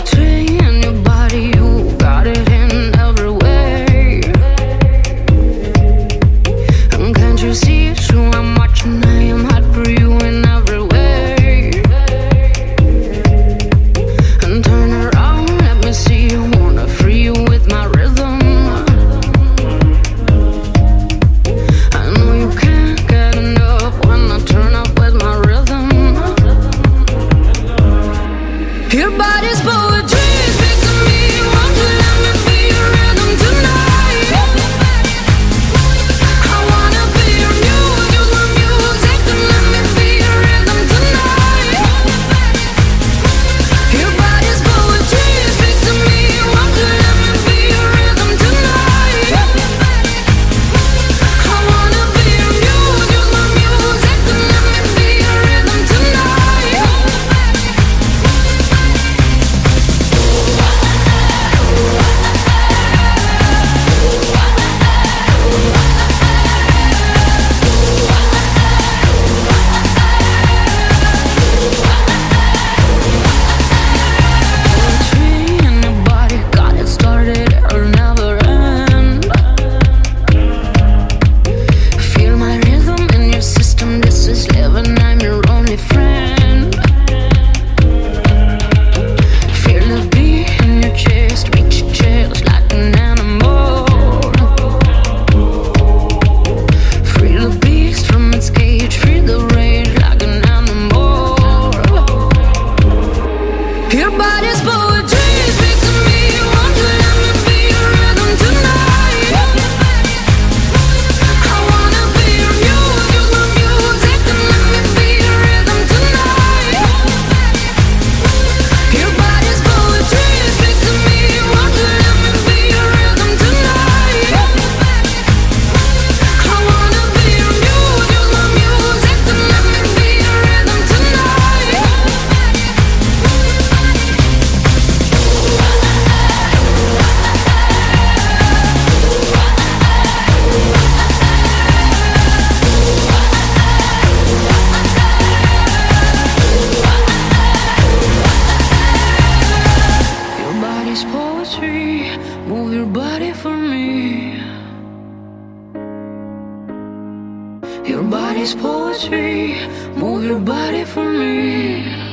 a tree Your body's poetry. Move your body for me.